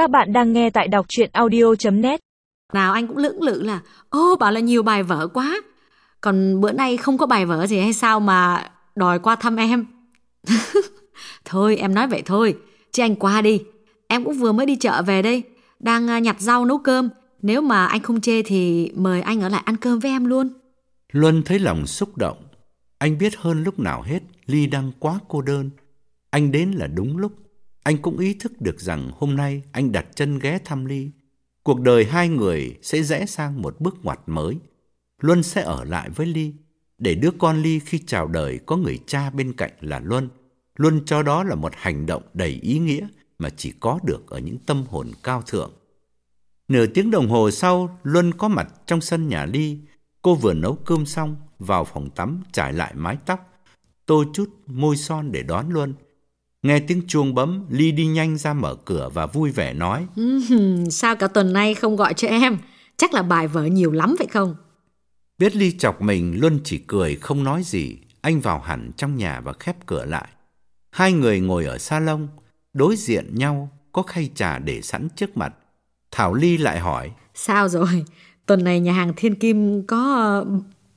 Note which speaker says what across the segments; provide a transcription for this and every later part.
Speaker 1: Các bạn đang nghe tại đọc chuyện audio.net
Speaker 2: Nào anh cũng lưỡng lự là Ô bảo là nhiều bài vở quá Còn bữa nay không có bài vở gì hay sao mà đòi qua thăm em Thôi em nói vậy thôi Chứ anh qua đi Em cũng vừa mới đi chợ về đây Đang à, nhặt rau nấu cơm Nếu mà anh không chê thì mời anh ở lại ăn cơm với em luôn
Speaker 3: Luân thấy lòng xúc động. Anh biết hơn lúc nào hết Ly đang quá cô đơn. Anh đến là đúng lúc. Anh cũng ý thức được rằng hôm nay anh đặt chân ghé thăm Ly. Cuộc đời hai người sẽ rẽ sang một bước ngoặt mới. Luân sẽ ở lại với Ly. Để đứa con Ly khi chào đời có người cha bên cạnh là Luân. Luân cho đó là một hành động đầy ý nghĩa mà chỉ có được ở những tâm hồn cao thượng. Nửa tiếng đồng hồ sau, Luân có mặt trong sân nhà Ly. Cô vừa nấu cơm xong, vào phòng tắm trải lại mái tóc, tô chút môi son để đón Luân. Nghe tiếng chuông bấm, Ly đi nhanh ra mở cửa và vui vẻ nói.
Speaker 2: Sao cả tuần nay không gọi cho em Chắc là bài vở nhiều lắm phải không
Speaker 3: Biết Ly chọc mình, Luân chỉ cười không nói gì. Anh vào hẳn trong nhà và khép cửa lại. Hai người ngồi ở salon, đối diện nhau, có khay trà để sẵn trước mặt. Thảo Ly lại hỏi.
Speaker 2: Sao rồi Tuần này nhà hàng Thiên Kim có ờ,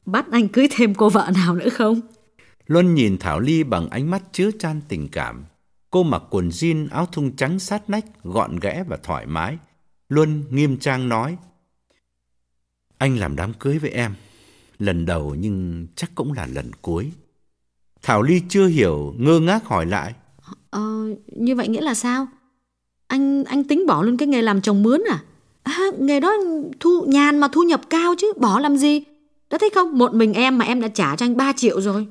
Speaker 2: bắt anh cưới thêm cô vợ nào nữa không
Speaker 3: Luân nhìn Thảo Ly bằng ánh mắt chứa chan tình cảm. Cô mặc quần jean áo thun trắng sát nách, gọn ghẽ và thoải mái. Luân nghiêm trang nói. Anh làm đám cưới với em. Lần đầu nhưng chắc cũng là lần cuối. Thảo Ly chưa hiểu, ngơ ngác hỏi lại.
Speaker 2: Ờ, như vậy nghĩa là sao? Anh anh tính bỏ luôn cái nghề làm chồng mướn à? à? Nghề đó thu nhàn mà thu nhập cao chứ, bỏ làm gì? Đã thấy không, một mình em mà em đã trả cho anh 3 triệu rồi.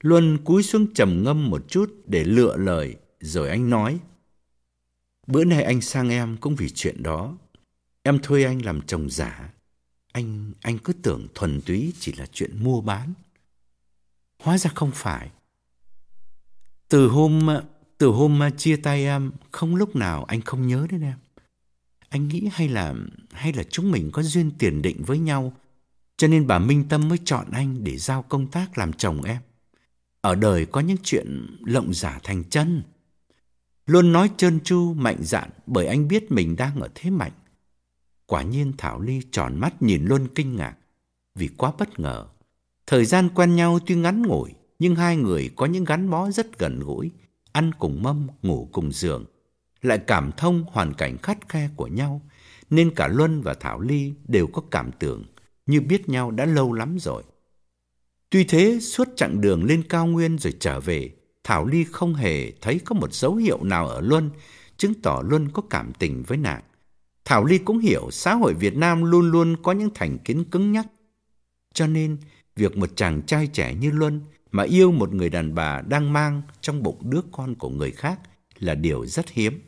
Speaker 3: Luân cúi xuống trầm ngâm một chút để lựa lời, rồi anh nói. Bữa nay anh sang em cũng vì chuyện đó. Em thuê anh làm chồng giả. Anh anh cứ tưởng thuần túy chỉ là chuyện mua bán. Hóa ra không phải. Từ hôm từ hôm chia tay em, không lúc nào anh không nhớ đến em. Anh nghĩ hay là hay là chúng mình có duyên tiền định với nhau, cho nên bà Minh Tâm mới chọn anh để giao công tác làm chồng em. Ở đời có những chuyện lộng giả thành chân. Luôn nói trơn tru, mạnh dạn bởi anh biết mình đang ở thế mạnh. Quả nhiên Thảo Ly tròn mắt nhìn Luân kinh ngạc vì quá bất ngờ. Thời gian quen nhau tuy ngắn ngủi nhưng hai người có những gắn bó rất gần gũi, ăn cùng mâm, ngủ cùng giường, lại cảm thông hoàn cảnh khắt khe của nhau, nên cả Luân và Thảo Ly đều có cảm tưởng như biết nhau đã lâu lắm rồi. Tuy thế, suốt chặng đường lên cao nguyên rồi trở về, Thảo Ly không hề thấy có một dấu hiệu nào ở Luân chứng tỏ Luân có cảm tình với nàng. Thảo Ly cũng hiểu xã hội Việt Nam luôn luôn có những thành kiến cứng nhắc. Cho nên, việc một chàng trai trẻ như Luân mà yêu một người đàn bà đang mang trong bụng đứa con của người khác là điều rất hiếm.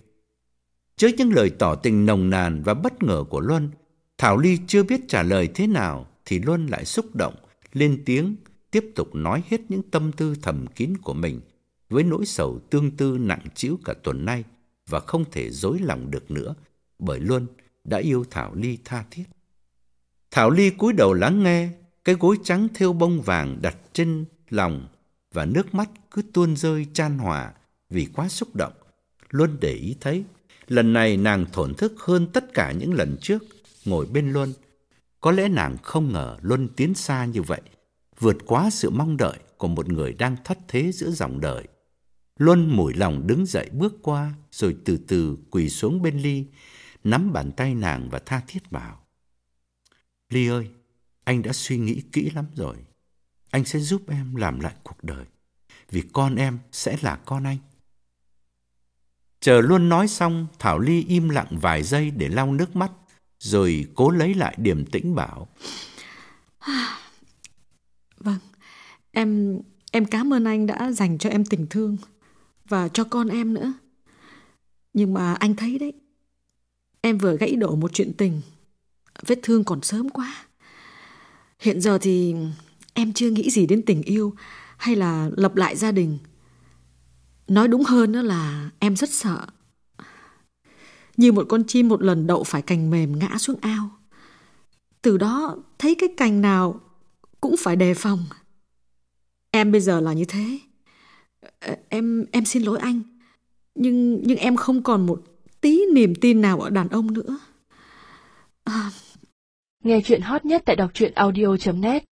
Speaker 3: Trước những lời tỏ tình nồng nàn và bất ngờ của Luân, Thảo Ly chưa biết trả lời thế nào thì Luân lại xúc động, lên tiếng, tiếp tục nói hết những tâm tư thầm kín của mình với nỗi sầu tương tư nặng trĩu cả tuần nay và không thể dối lòng được nữa bởi Luân đã yêu Thảo Ly tha thiết. Thảo Ly cúi đầu lắng nghe, cái gối trắng thêu bông vàng đặt trên lòng và nước mắt cứ tuôn rơi chan hòa vì quá xúc động. Luân để ý thấy, lần này nàng thổn thức hơn tất cả những lần trước ngồi bên Luân. Có lẽ nàng không ngờ Luân tiến xa như vậy, vượt quá sự mong đợi của một người đang thất thế giữa dòng đời. Luân mủi lòng đứng dậy bước qua, rồi từ từ quỳ xuống bên Ly, nắm bàn tay nàng và tha thiết bảo. Ly ơi, anh đã suy nghĩ kỹ lắm rồi. Anh sẽ giúp em làm lại cuộc đời, vì con em sẽ là con anh. Chờ Luân nói xong, Thảo Ly im lặng vài giây để lau nước mắt, rồi cố lấy lại điềm tĩnh bảo.
Speaker 2: Vâng, em em cảm ơn anh đã dành cho em tình thương và cho con em nữa. Nhưng mà anh thấy đấy, em vừa gãy đổ một chuyện tình, vết thương còn sớm quá. Hiện giờ thì em chưa nghĩ gì đến tình yêu hay là lập lại gia đình. Nói đúng hơn đó là em rất sợ. Như một con chim một lần đậu phải cành mềm ngã xuống ao. Từ đó thấy cái cành nào cũng phải đề phòng. Em bây giờ là như thế. Ờ, em em xin lỗi anh. Nhưng nhưng em không còn một tí niềm tin nào ở đàn ông nữa.
Speaker 4: Nghe chuyện hot nhất tại đọc truyện audio.net